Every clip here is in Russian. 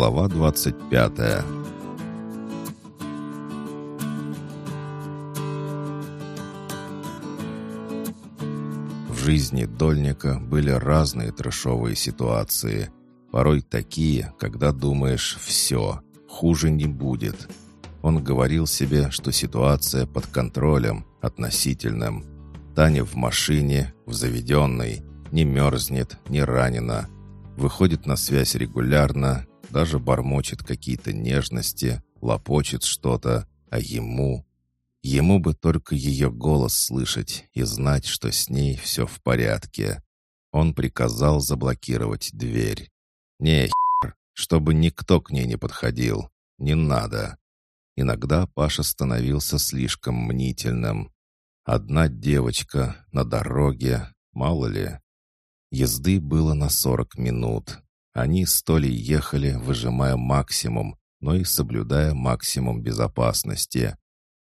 Глава 25 В жизни Дольника были разные трешовые ситуации. Порой такие, когда думаешь «все, хуже не будет». Он говорил себе, что ситуация под контролем, относительным. Таня в машине, в заведенной, не мерзнет, не ранена. Выходит на связь регулярно, даже бормочет какие-то нежности, лопочет что-то, а ему... Ему бы только ее голос слышать и знать, что с ней все в порядке. Он приказал заблокировать дверь. «Не, хер, чтобы никто к ней не подходил. Не надо». Иногда Паша становился слишком мнительным. Одна девочка на дороге, мало ли. Езды было на сорок минут. Они с Толей ехали, выжимая максимум, но и соблюдая максимум безопасности.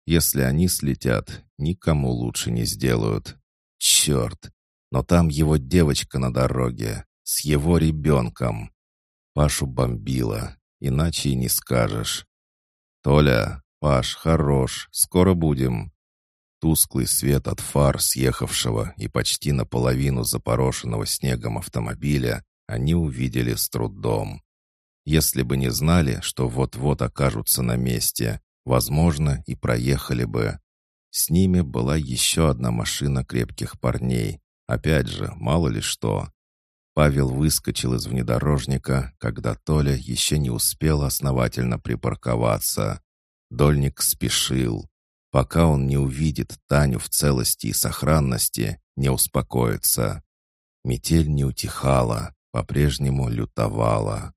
Если они слетят, никому лучше не сделают. Черт! Но там его девочка на дороге, с его ребенком. Пашу бомбило, иначе и не скажешь. «Толя, Паш, хорош, скоро будем». Тусклый свет от фар съехавшего и почти наполовину запорошенного снегом автомобиля они увидели с трудом. Если бы не знали, что вот-вот окажутся на месте, возможно, и проехали бы. С ними была еще одна машина крепких парней. Опять же, мало ли что. Павел выскочил из внедорожника, когда Толя еще не успел основательно припарковаться. Дольник спешил. Пока он не увидит Таню в целости и сохранности, не успокоится. Метель не утихала, по-прежнему лютовала.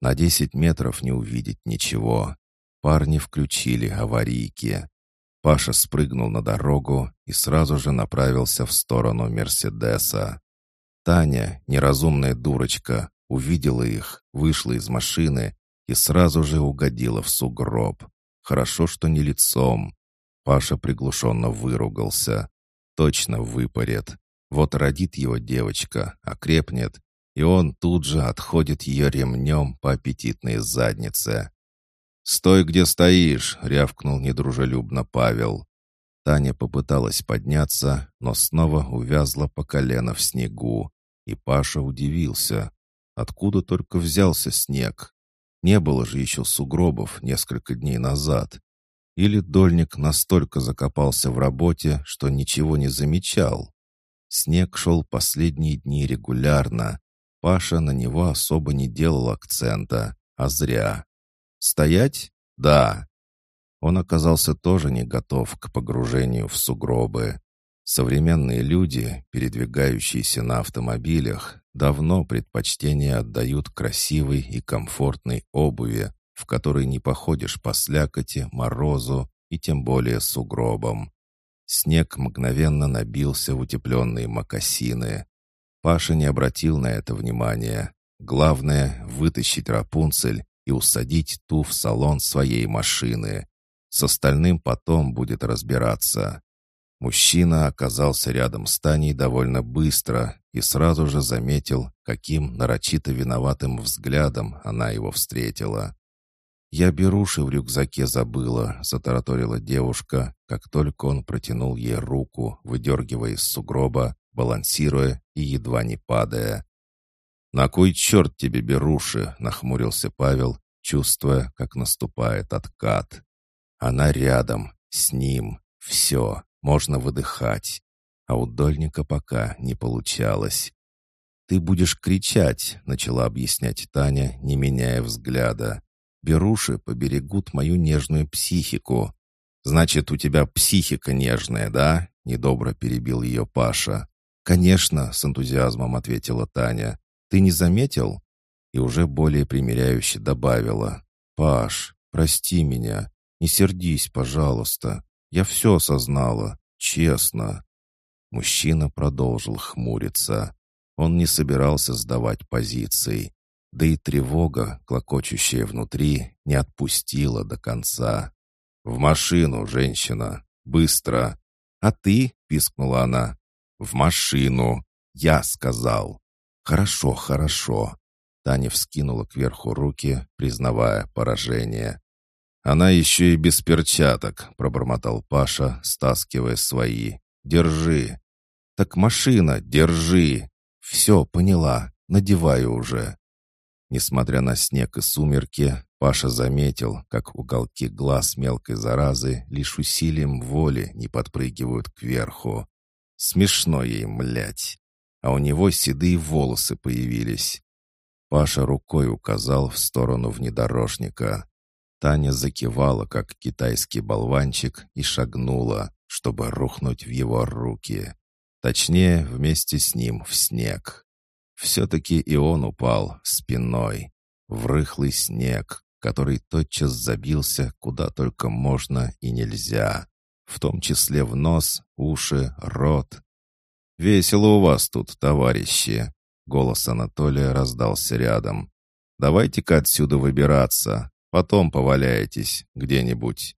На десять метров не увидеть ничего. Парни включили аварийки. Паша спрыгнул на дорогу и сразу же направился в сторону Мерседеса. Таня, неразумная дурочка, увидела их, вышла из машины и сразу же угодила в сугроб. Хорошо, что не лицом. Паша приглушенно выругался. Точно выпарет. Вот родит его девочка, окрепнет, и он тут же отходит ее ремнем по аппетитной заднице. «Стой, где стоишь!» — рявкнул недружелюбно Павел. Таня попыталась подняться, но снова увязла по колено в снегу. И Паша удивился. Откуда только взялся снег? Не было же еще сугробов несколько дней назад. Или дольник настолько закопался в работе, что ничего не замечал. Снег шел последние дни регулярно. Паша на него особо не делал акцента, а зря. «Стоять? Да». Он оказался тоже не готов к погружению в сугробы. Современные люди, передвигающиеся на автомобилях, давно предпочтение отдают красивой и комфортной обуви, в которой не походишь по слякоти, морозу и тем более сугробам. Снег мгновенно набился в утепленные мокасины. Паша не обратил на это внимания. Главное — вытащить Рапунцель и усадить ту в салон своей машины. С остальным потом будет разбираться. Мужчина оказался рядом с Таней довольно быстро и сразу же заметил, каким нарочито виноватым взглядом она его встретила. «Я беруши в рюкзаке забыла», — затараторила девушка, как только он протянул ей руку, выдергивая из сугроба, балансируя и едва не падая. «На кой черт тебе беруши?» — нахмурился Павел, чувствуя, как наступает откат. Она рядом, с ним, все, можно выдыхать. А у Дольника пока не получалось. «Ты будешь кричать», — начала объяснять Таня, не меняя взгляда. «Беруши поберегут мою нежную психику». «Значит, у тебя психика нежная, да?» — недобро перебил ее Паша. «Конечно», — с энтузиазмом ответила Таня. «Ты не заметил?» И уже более примиряюще добавила. «Паш, прости меня. Не сердись, пожалуйста. Я все осознала. Честно». Мужчина продолжил хмуриться. Он не собирался сдавать позиций. Да и тревога, клокочущая внутри, не отпустила до конца. «В машину, женщина! Быстро!» «А ты?» — пискнула она. «В машину!» — я сказал. «Хорошо, хорошо». Таня вскинула кверху руки, признавая поражение. «Она еще и без перчаток», — пробормотал Паша, стаскивая свои. «Держи». «Так машина, держи». «Все, поняла. Надеваю уже». Несмотря на снег и сумерки, Паша заметил, как уголки глаз мелкой заразы лишь усилием воли не подпрыгивают кверху. Смешно ей, млять. А у него седые волосы появились. Паша рукой указал в сторону внедорожника. Таня закивала, как китайский болванчик, и шагнула, чтобы рухнуть в его руки. Точнее, вместе с ним в снег. Все-таки и он упал спиной в рыхлый снег, который тотчас забился куда только можно и нельзя, в том числе в нос, уши, рот. «Весело у вас тут, товарищи!» Голос Анатолия раздался рядом. «Давайте-ка отсюда выбираться, потом поваляетесь где-нибудь».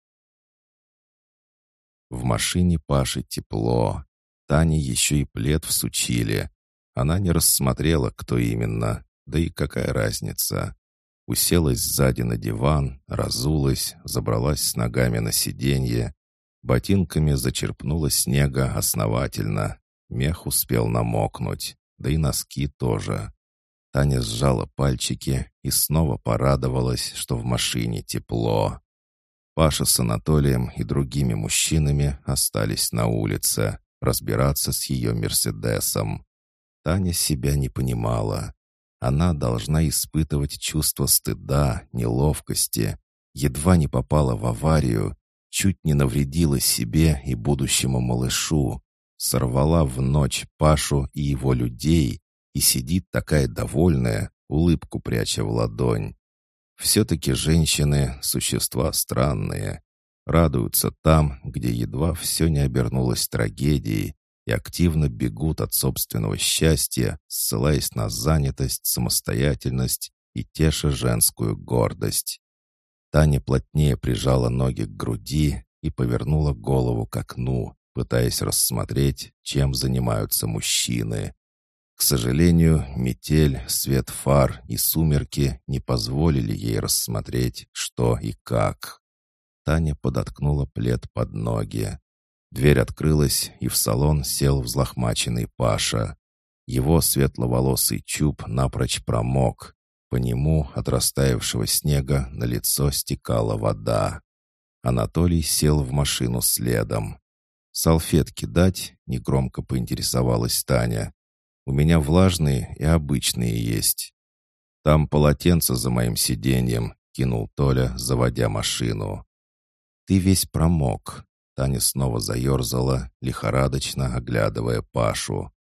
В машине Паши тепло. Тане еще и плед всучили. Она не рассмотрела, кто именно, да и какая разница. Уселась сзади на диван, разулась, забралась с ногами на сиденье. Ботинками зачерпнула снега основательно. Мех успел намокнуть, да и носки тоже. Таня сжала пальчики и снова порадовалась, что в машине тепло. Паша с Анатолием и другими мужчинами остались на улице разбираться с ее «Мерседесом». Таня себя не понимала. Она должна испытывать чувство стыда, неловкости, едва не попала в аварию, чуть не навредила себе и будущему малышу, сорвала в ночь Пашу и его людей и сидит такая довольная, улыбку пряча в ладонь. Все-таки женщины — существа странные. Радуются там, где едва все не обернулось трагедией, и активно бегут от собственного счастья, ссылаясь на занятость, самостоятельность и теша женскую гордость. Таня плотнее прижала ноги к груди и повернула голову к окну, пытаясь рассмотреть, чем занимаются мужчины. К сожалению, метель, свет фар и сумерки не позволили ей рассмотреть, что и как. Таня подоткнула плед под ноги. Дверь открылась, и в салон сел взлохмаченный Паша. Его светловолосый чуб напрочь промок. По нему от растаявшего снега на лицо стекала вода. Анатолий сел в машину следом. «Салфетки дать?» — негромко поинтересовалась Таня. «У меня влажные и обычные есть». «Там полотенце за моим сиденьем», — кинул Толя, заводя машину. «Ты весь промок». Таня снова заерзала, лихорадочно оглядывая Пашу.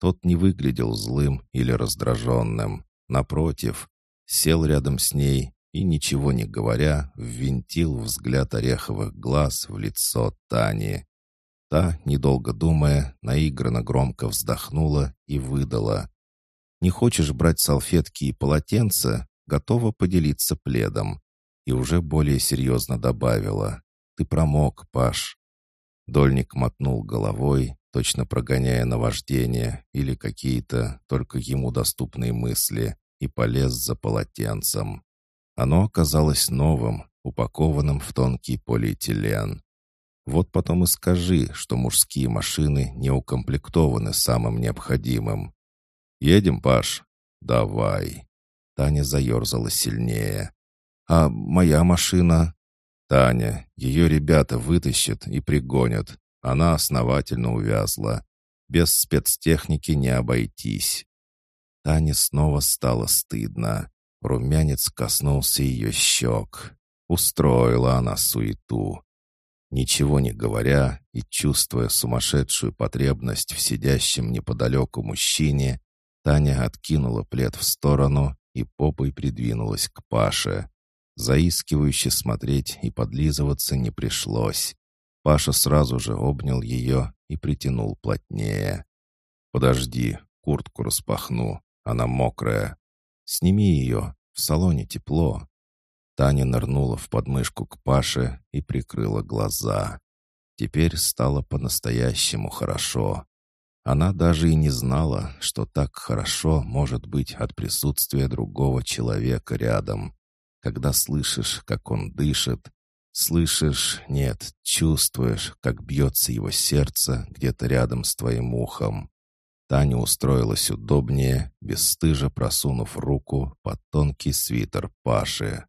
Тот не выглядел злым или раздраженным. Напротив, сел рядом с ней и, ничего не говоря, ввинтил взгляд ореховых глаз в лицо Тани. Та, недолго думая, наигранно громко вздохнула и выдала. «Не хочешь брать салфетки и полотенца? Готова поделиться пледом». И уже более серьезно добавила. «Ты промок, Паш». Дольник мотнул головой, точно прогоняя наваждение или какие-то только ему доступные мысли, и полез за полотенцем. Оно оказалось новым, упакованным в тонкий полиэтилен. Вот потом и скажи, что мужские машины не укомплектованы самым необходимым. «Едем, Паш?» «Давай». Таня заерзала сильнее. «А моя машина?» «Таня, ее ребята вытащат и пригонят. Она основательно увязла. Без спецтехники не обойтись». Тане снова стало стыдно. Румянец коснулся ее щек. Устроила она суету. Ничего не говоря и чувствуя сумасшедшую потребность в сидящем неподалеку мужчине, Таня откинула плед в сторону и попой придвинулась к Паше. Заискивающе смотреть и подлизываться не пришлось. Паша сразу же обнял ее и притянул плотнее. «Подожди, куртку распахну, она мокрая. Сними ее, в салоне тепло». Таня нырнула в подмышку к Паше и прикрыла глаза. Теперь стало по-настоящему хорошо. Она даже и не знала, что так хорошо может быть от присутствия другого человека рядом. Когда слышишь, как он дышит, слышишь, нет, чувствуешь, как бьется его сердце где-то рядом с твоим ухом. Таня устроилась удобнее, бесстыжо просунув руку под тонкий свитер Паши.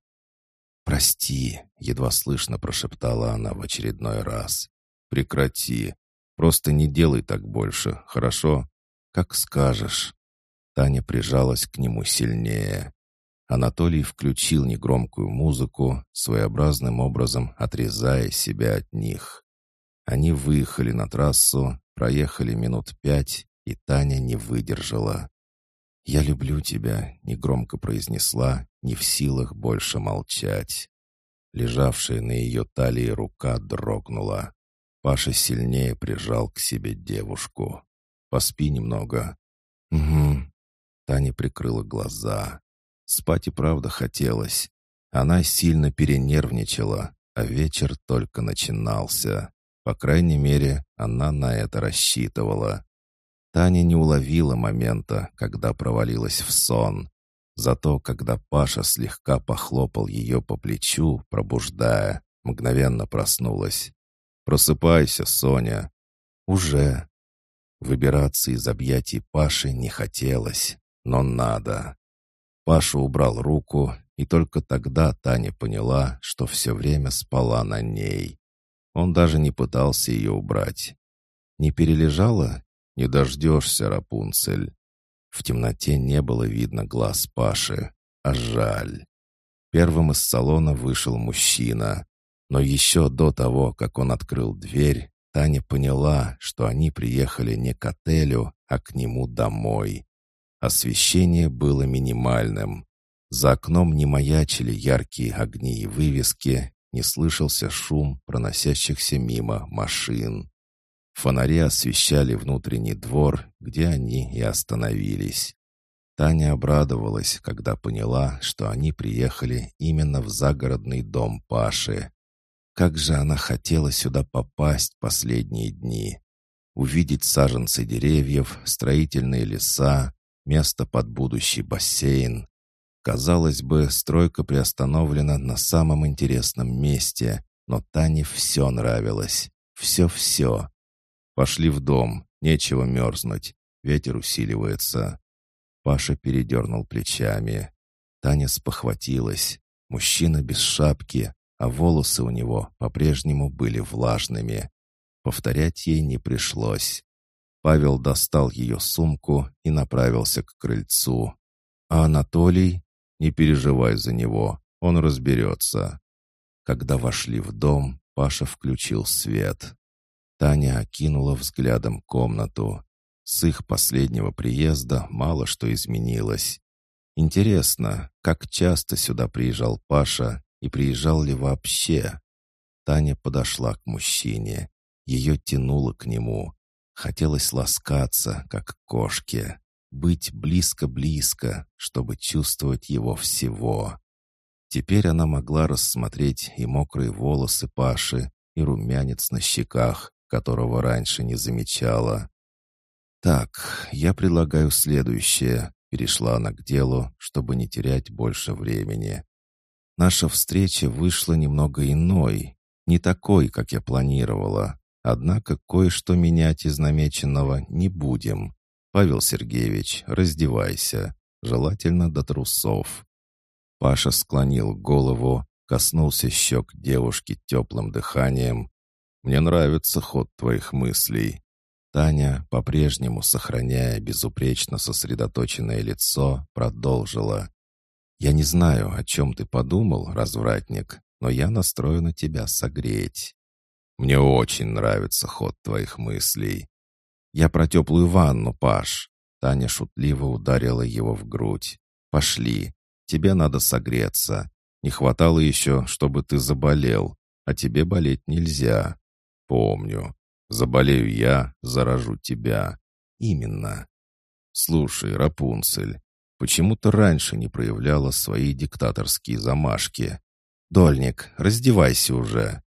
«Прости», — едва слышно прошептала она в очередной раз. «Прекрати. Просто не делай так больше, хорошо? Как скажешь». Таня прижалась к нему сильнее. Анатолий включил негромкую музыку, своеобразным образом отрезая себя от них. Они выехали на трассу, проехали минут пять, и Таня не выдержала. «Я люблю тебя», — негромко произнесла, не в силах больше молчать. Лежавшая на ее талии рука дрогнула. Паша сильнее прижал к себе девушку. «Поспи немного». «Угу». Таня прикрыла глаза. Спать и правда хотелось. Она сильно перенервничала, а вечер только начинался. По крайней мере, она на это рассчитывала. Таня не уловила момента, когда провалилась в сон. Зато когда Паша слегка похлопал ее по плечу, пробуждая, мгновенно проснулась. «Просыпайся, Соня!» «Уже!» Выбираться из объятий Паши не хотелось, но надо. Паша убрал руку, и только тогда Таня поняла, что все время спала на ней. Он даже не пытался ее убрать. «Не перележала? Не дождешься, Рапунцель!» В темноте не было видно глаз Паши, а жаль. Первым из салона вышел мужчина. Но еще до того, как он открыл дверь, Таня поняла, что они приехали не к отелю, а к нему домой. Освещение было минимальным. За окном не маячили яркие огни и вывески, не слышался шум проносящихся мимо машин. Фонари освещали внутренний двор, где они и остановились. Таня обрадовалась, когда поняла, что они приехали именно в загородный дом Паши. Как же она хотела сюда попасть последние дни. Увидеть саженцы деревьев, строительные леса, место под будущий бассейн. Казалось бы, стройка приостановлена на самом интересном месте, но Тане все нравилось. Все-все. Пошли в дом, нечего мерзнуть. Ветер усиливается. Паша передернул плечами. Таня спохватилась. Мужчина без шапки, а волосы у него по-прежнему были влажными. Повторять ей не пришлось. Павел достал ее сумку и направился к крыльцу. А Анатолий? Не переживай за него, он разберется. Когда вошли в дом, Паша включил свет. Таня окинула взглядом комнату. С их последнего приезда мало что изменилось. Интересно, как часто сюда приезжал Паша и приезжал ли вообще? Таня подошла к мужчине. Ее тянуло к нему. Хотелось ласкаться, как кошке. Быть близко-близко, чтобы чувствовать его всего. Теперь она могла рассмотреть и мокрые волосы Паши, и румянец на щеках, которого раньше не замечала. «Так, я предлагаю следующее», — перешла она к делу, чтобы не терять больше времени. Наша встреча вышла немного иной, не такой, как я планировала. Однако кое-что менять из намеченного не будем. Павел Сергеевич, раздевайся, желательно до трусов. Паша склонил голову, коснулся щек девушки теплым дыханием. «Мне нравится ход твоих мыслей». Таня, по-прежнему сохраняя безупречно сосредоточенное лицо, продолжила. «Я не знаю, о чем ты подумал, развратник, но я настроена тебя согреть. Мне очень нравится ход твоих мыслей. Я про теплую ванну, Паш». Таня шутливо ударила его в грудь. «Пошли. Тебе надо согреться. Не хватало еще, чтобы ты заболел. А тебе болеть нельзя. Помню. Заболею я, заражу тебя. Именно. Слушай, Рапунцель, Почему то раньше не проявляла свои диктаторские замашки? «Дольник, раздевайся уже!»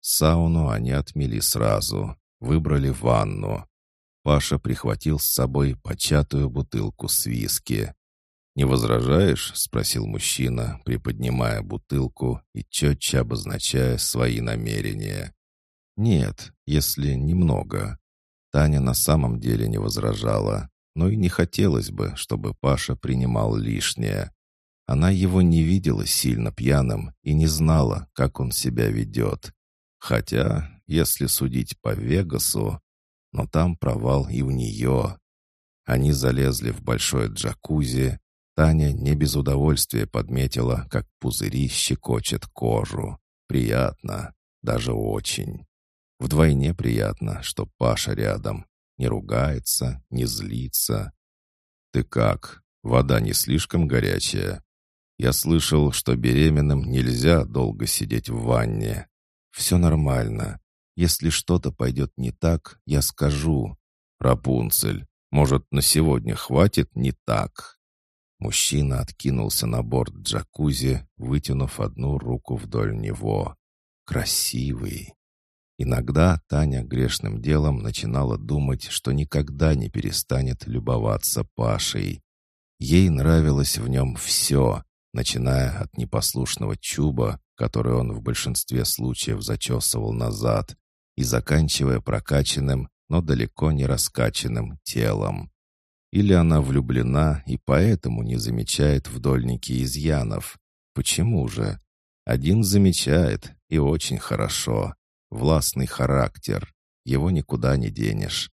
Сауну они отмели сразу, выбрали ванну. Паша прихватил с собой початую бутылку с виски. «Не возражаешь?» — спросил мужчина, приподнимая бутылку и четче обозначая свои намерения. «Нет, если немного». Таня на самом деле не возражала, но и не хотелось бы, чтобы Паша принимал лишнее. Она его не видела сильно пьяным и не знала, как он себя ведет. Хотя, если судить по Вегасу, но там провал и у нее. Они залезли в большое джакузи. Таня не без удовольствия подметила, как пузыри щекочет кожу. Приятно, даже очень. Вдвойне приятно, что Паша рядом. Не ругается, не злится. «Ты как? Вода не слишком горячая?» «Я слышал, что беременным нельзя долго сидеть в ванне». «Все нормально. Если что-то пойдет не так, я скажу. Рапунцель, может, на сегодня хватит не так?» Мужчина откинулся на борт джакузи, вытянув одну руку вдоль него. «Красивый!» Иногда Таня грешным делом начинала думать, что никогда не перестанет любоваться Пашей. Ей нравилось в нем все, начиная от непослушного чуба, который он в большинстве случаев зачесывал назад, и заканчивая прокачанным, но далеко не раскачанным телом. Или она влюблена и поэтому не замечает в дольнике изъянов. Почему же? Один замечает, и очень хорошо. Властный характер. Его никуда не денешь.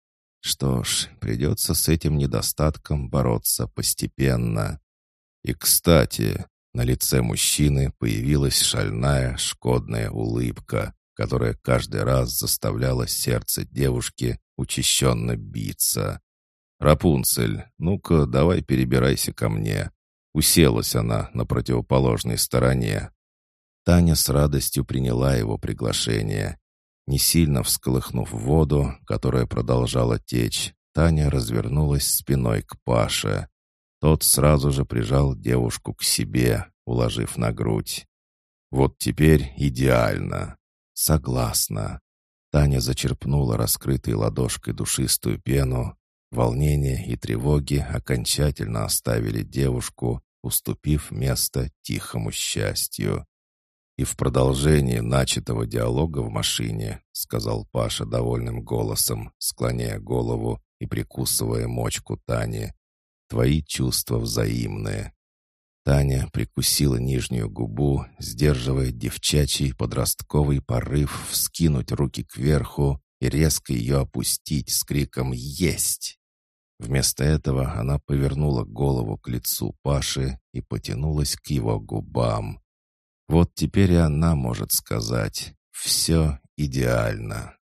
Что ж, придется с этим недостатком бороться постепенно. И, кстати, на лице мужчины появилась шальная, шкодная улыбка, которая каждый раз заставляла сердце девушки учащенно биться. «Рапунцель, ну-ка, давай перебирайся ко мне». Уселась она на противоположной стороне. Таня с радостью приняла его приглашение. Не сильно всколыхнув воду, которая продолжала течь, Таня развернулась спиной к Паше. Тот сразу же прижал девушку к себе, уложив на грудь. «Вот теперь идеально!» «Согласна». Таня зачерпнула раскрытой ладошкой душистую пену. Волнение и тревоги окончательно оставили девушку, уступив место тихому счастью. «И в продолжении начатого диалога в машине», — сказал Паша довольным голосом, склоняя голову и прикусывая мочку Тани, — «твои чувства взаимные. Таня прикусила нижнюю губу, сдерживая девчачий подростковый порыв вскинуть руки кверху и резко ее опустить с криком «Есть!». Вместо этого она повернула голову к лицу Паши и потянулась к его губам. Вот теперь и она может сказать «Все идеально».